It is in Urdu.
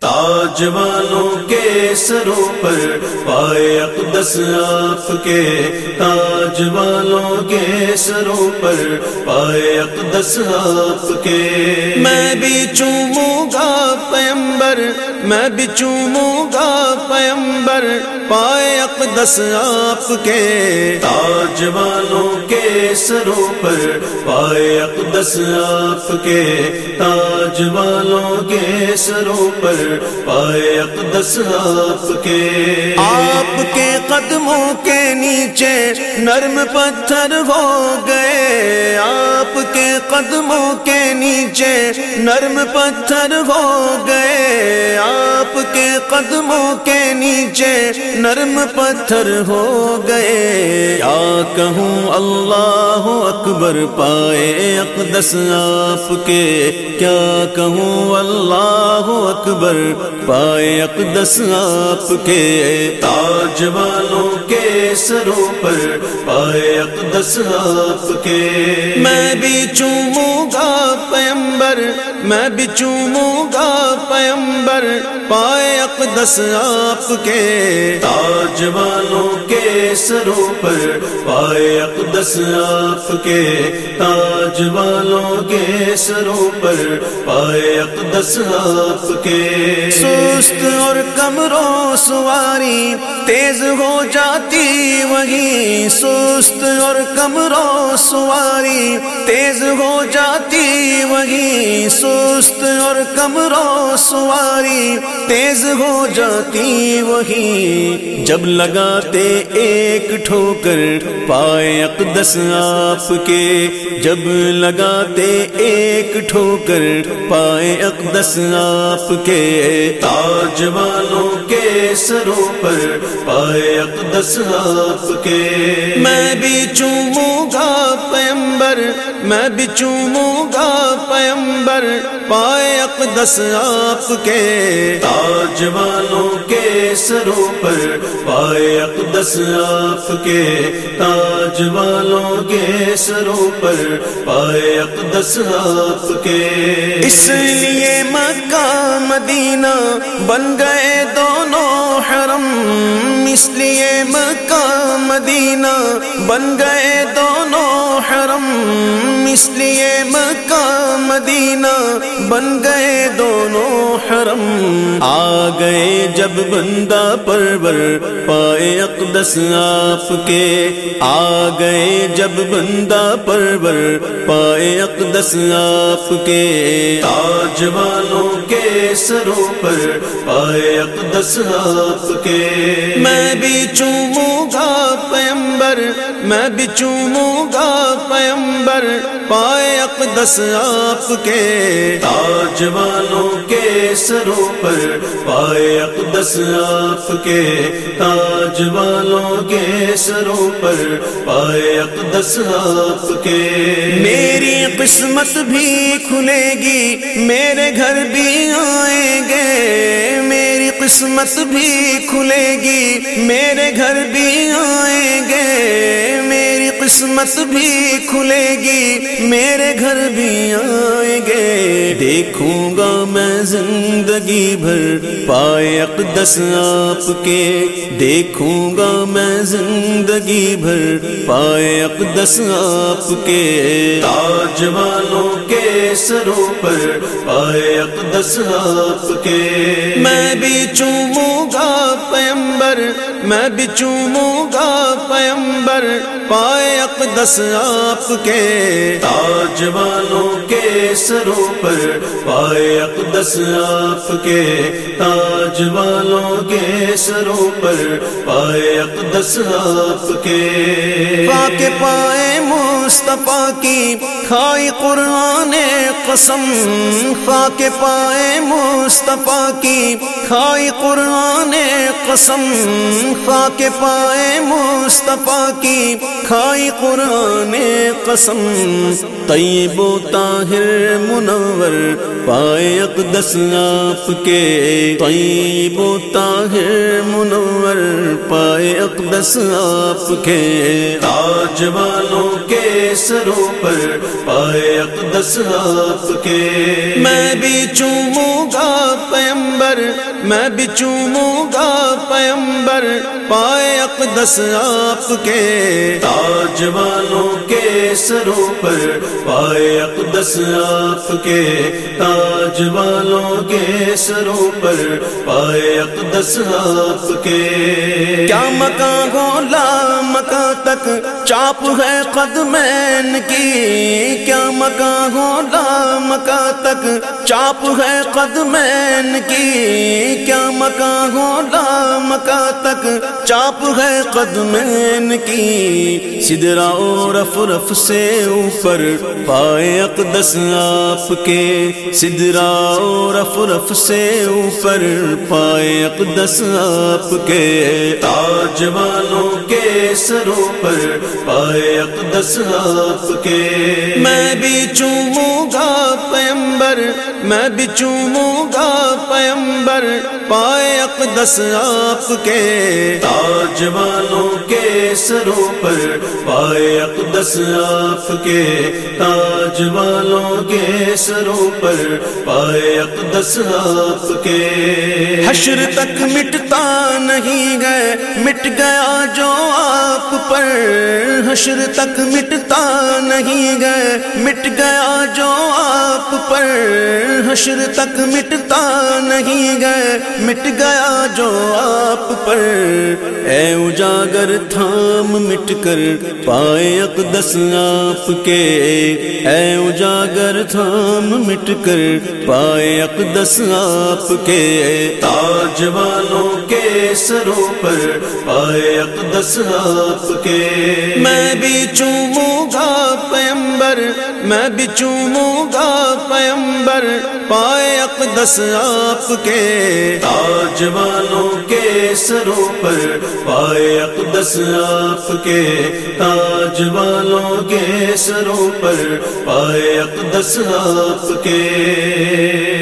تاج والوں کے سروں پر پائے اقدس آپ کے۔ تاج والوں کے سروں پر پائے اقدس آپ کے۔ میں بھی چوموں گا پیمبر، میں بھی چوموں گا پر پائے اقدس آپ کے۔ تاج والوں کے سروں پر پائے اقدس آپ کے۔ تاج والوں کے سروں پر پائے اقدس آپ کے۔ آپ کے قدموں کے نیچے نرم پتھر ہو گئے۔ آپ کے قدموں کے نیچے نرم پتھر ہو گئے۔ آپ کے قدموں کے نیچے نرم پتھر ہو گئے۔ کیا کہوں اللہ اکبر پائے اقدس آپ کے۔ کیا کہوں اللہ اکبر پائے اقدس آپ کے۔ تاج والوں کے سروں پر پائے اقدس آپ کے۔ میں بھی چوموں گا پیمبر، میں بھی چوموں گا پیمبر، پائے اقدس آپ کے۔ تاج والوں کے سروں پر پائے اقدس آپ کے۔ تاج والوں کے سروں پر پائے اقدس آپ کے۔ سست اور کمروں سواری تیز ہو جاتی، وہی سست اور کمروں سواری تیز ہو جاتی، وہی سست اور کمروں سواری تیز ہو جاتی، وہی جب لگاتے ایک ٹھوکر پائے اقدس آپ کے، جب لگاتے ایک ٹھوکر پائے اقدس آپ کے، تاج والوں کے سروں پر پائے اقدس آپ کے۔ میں بھی چوموں گا پیمبر، میں بھی چوموں گا پیمبر، پائے اقدس آپ کے۔ تاج والوں کے سروں پر پائے اقدس آپ کے۔ تاج والوں کے سروں پر پائے اقدس آپ کے۔ اس لیے مکہ مدینہ بن گئے دونوں حرم اس لیے مکہ مدینہ بن گئے دونوں حرم اس لیے مکہ، مدینہ بن گئے دونوں حرم۔ آ گئے جب بندہ پرور پائے اقدس آپ کے۔ آ گئے جب بندہ پرور پائے اقدس آپ کے۔ تاج والوں کے سروں پر پائے اقدس آپ کے۔ میں بھی چوموں گا پیمبر، میں بھی چوموں گا پیمبر پائے اقدس آپ کے۔ تاج والوں کے سروں پر پائے اقدس آپ کے۔ تاج والوں کے سروں پر پائے اقدس آپ کے۔ میری قسمت بھی کھلے گی، میرے گھر بھی آئیں گے۔ میری قسمت بھی کھلے گی، میرے گھر بھی آئیں گے۔ قسمت بھی کھلے گی، میرے گھر بھی آئیں گے۔ دیکھوں گا میں زندگی بھر پائے اقدس آپ کے۔ دیکھوں گا میں زندگی بھر پائے اقدس آپ کے۔ تاج والوں کے سروں پر پائے اقدس آپ کے۔ میں بھی چوموں گا پیمبر، میں بھی چوموں گا پیمبر۔ پائے اقدس آپ کے تاج والوں کے سروں پر پائے اقدس آپ کے تاج والوں کے سروں پر پائے اقدس آپ کے کے پائے مصطفیٰ کی کھائی قرآن قسم خاک پائے مصطفیٰ کی کھائی قرآن قسم خاک پائے مصطفیٰ کی کھائی قرآن قسم طیب و طاہر منور پائے اقدس آپ کے طیب و طاہر منور پائے اقدس آپ کے تاج والوں کے سروں پر پائے اقدس آپ کے۔ میں بھی چوموں گا پیمبر، میں بھی چوموں گا پیمبر، پائے اقدس آپ کے۔ تاج والوں کے سروں پر پائے اقدس آپ کے۔ تاج والوں کے سروں پر پائے اقدس آپ کے۔ کیا مکان گولا مکان تک چاپ ہے قدمین کی، کیا مکان گولا مکان تک؟ چاپ ہے قدمین کی، کیا مکان گولا مکان تک چاپ ہے قدمین کی، سدرا رف رف سے اوپر پائے اقدس آپ کے۔ سدرا رف رف سے اوپر پائے اقدس آپ کے۔ تاج والوں کے سروں پر پائے اقدس آپ کے۔ میں بھی چوموں گا پیمبر میں بھی چوموں گا پیمبر، پائے اقدس آپ کے۔ تاج والوں کے سروں پر پائے اقدس آپ کے۔ تاج والوں کے سروں پر پائے اقدس آپ کے۔ حشر تک مٹتا نہیں گئے مٹ گیا جو آپ پر۔ حشر تک مٹتا نہیں گئے مٹ گیا جو آپ آپ پر حشر تک مٹتا نہیں گئے مٹ گیا جو آپ پر۔ اے اجاگر تھام مٹ کر پائے اقدس آپ کے۔ اے اجاگر تھام مٹ کر پائے اقدس آپ کے۔ تاج والوں کے سروں پر پائے اقدس آپ کے۔ میں بھی چوموں گا پیمبر، میں بھی چوموں گا پیمبر پائے اقدس آپ کے۔ تاج والوں کے سروں پر پائے اقدس آپ کے۔ تاج والوں کے سروں پر پائے اقدس آپ کے۔